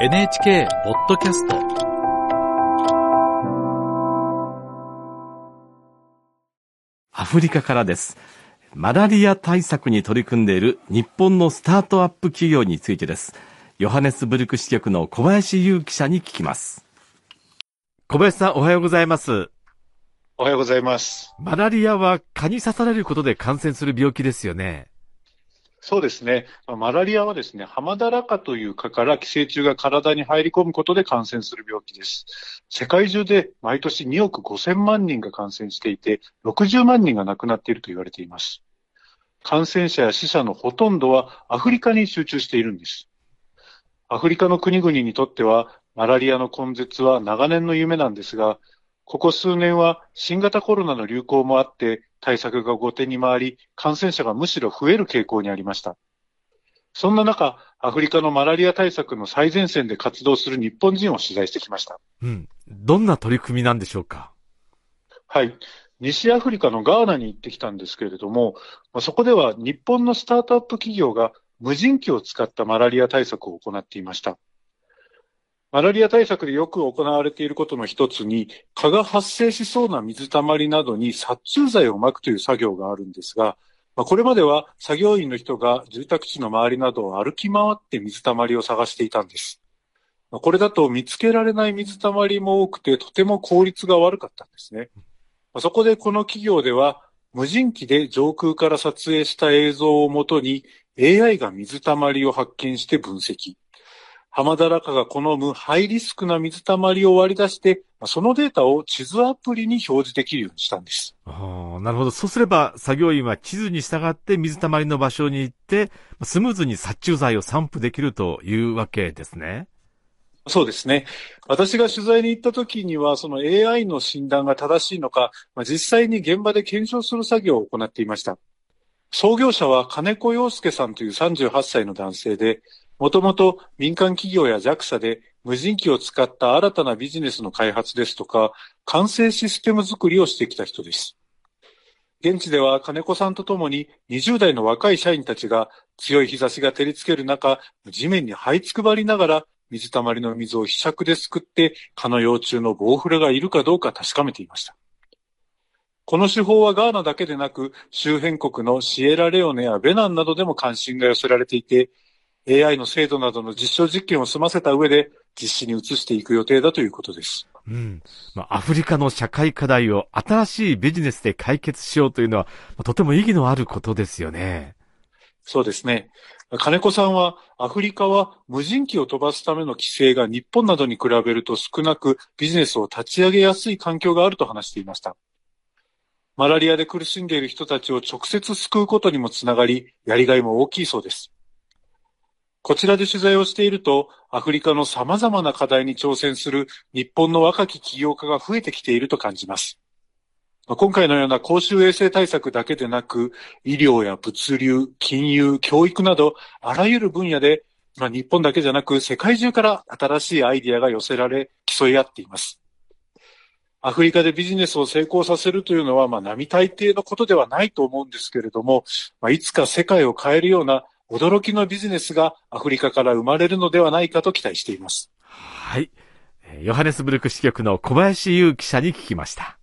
NHK ポッドキャスト。アフリカからです。マラリア対策に取り組んでいる日本のスタートアップ企業についてです。ヨハネスブルク支局の小林優記者に聞きます。小林さんおはようございます。おはようございます。マラリアは蚊に刺されることで感染する病気ですよね。そうですね。マラリアはですね、ハマダラカという蚊から寄生虫が体に入り込むことで感染する病気です。世界中で毎年2億5000万人が感染していて、60万人が亡くなっていると言われています。感染者や死者のほとんどはアフリカに集中しているんです。アフリカの国々にとっては、マラリアの根絶は長年の夢なんですが、ここ数年は新型コロナの流行もあって、対策が後手に回り、感染者がむしろ増える傾向にありました。そんな中、アフリカのマラリア対策の最前線で活動する日本人を取材してきました。うん。どんな取り組みなんでしょうか？はい。西アフリカのガーナに行ってきたんですけれども、そこでは日本のスタートアップ企業が無人機を使ったマラリア対策を行っていました。マラリア対策でよく行われていることの一つに、蚊が発生しそうな水たまりなどに殺虫剤をまくという作業があるんですが、これまでは作業員の人が住宅地の周りなどを歩き回って水たまりを探していたんです。これだと見つけられない水たまりも多くて、とても効率が悪かったんですね。そこでこの企業では、無人機で上空から撮影した映像をもとに AI が水たまりを発見して分析。浜田ラカが好むハイリスクな水たまりを割り出して、そのデータを地図アプリに表示できるようにしたんです。あなるほど。そうすれば作業員は地図に従って水たまりの場所に行って、スムーズに殺虫剤を散布できるというわけですね。そうですね。私が取材に行った時には、その AI の診断が正しいのか、実際に現場で検証する作業を行っていました。創業者は金子洋介さんという38歳の男性で、もともと民間企業や JAXA で無人機を使った新たなビジネスの開発ですとか、完成システム作りをしてきた人です。現地では金子さんとともに20代の若い社員たちが強い日差しが照りつける中、地面に這いつくばりながら水たまりの水をひしゃくですくって蚊の幼虫のボウフラがいるかどうか確かめていました。この手法はガーナだけでなく周辺国のシエラレオネやベナンなどでも関心が寄せられていて、AI の精度などの実証実験を済ませた上で実施に移していく予定だということです。うん。まあ、アフリカの社会課題を新しいビジネスで解決しようというのは、とても意義のあることですよね。そうですね。金子さんは、アフリカは無人機を飛ばすための規制が日本などに比べると少なく、ビジネスを立ち上げやすい環境があると話していました。マラリアで苦しんでいる人たちを直接救うことにもつながり、やりがいも大きいそうです。こちらで取材をしていると、アフリカの様々な課題に挑戦する日本の若き起業家が増えてきていると感じます。今回のような公衆衛生対策だけでなく、医療や物流、金融、教育など、あらゆる分野で、まあ、日本だけじゃなく、世界中から新しいアイディアが寄せられ、競い合っています。アフリカでビジネスを成功させるというのは、まあ、並大抵のことではないと思うんですけれども、まあ、いつか世界を変えるような驚きのビジネスがアフリカから生まれるのではないかと期待しています。はい。ヨハネスブルク支局の小林優記者に聞きました。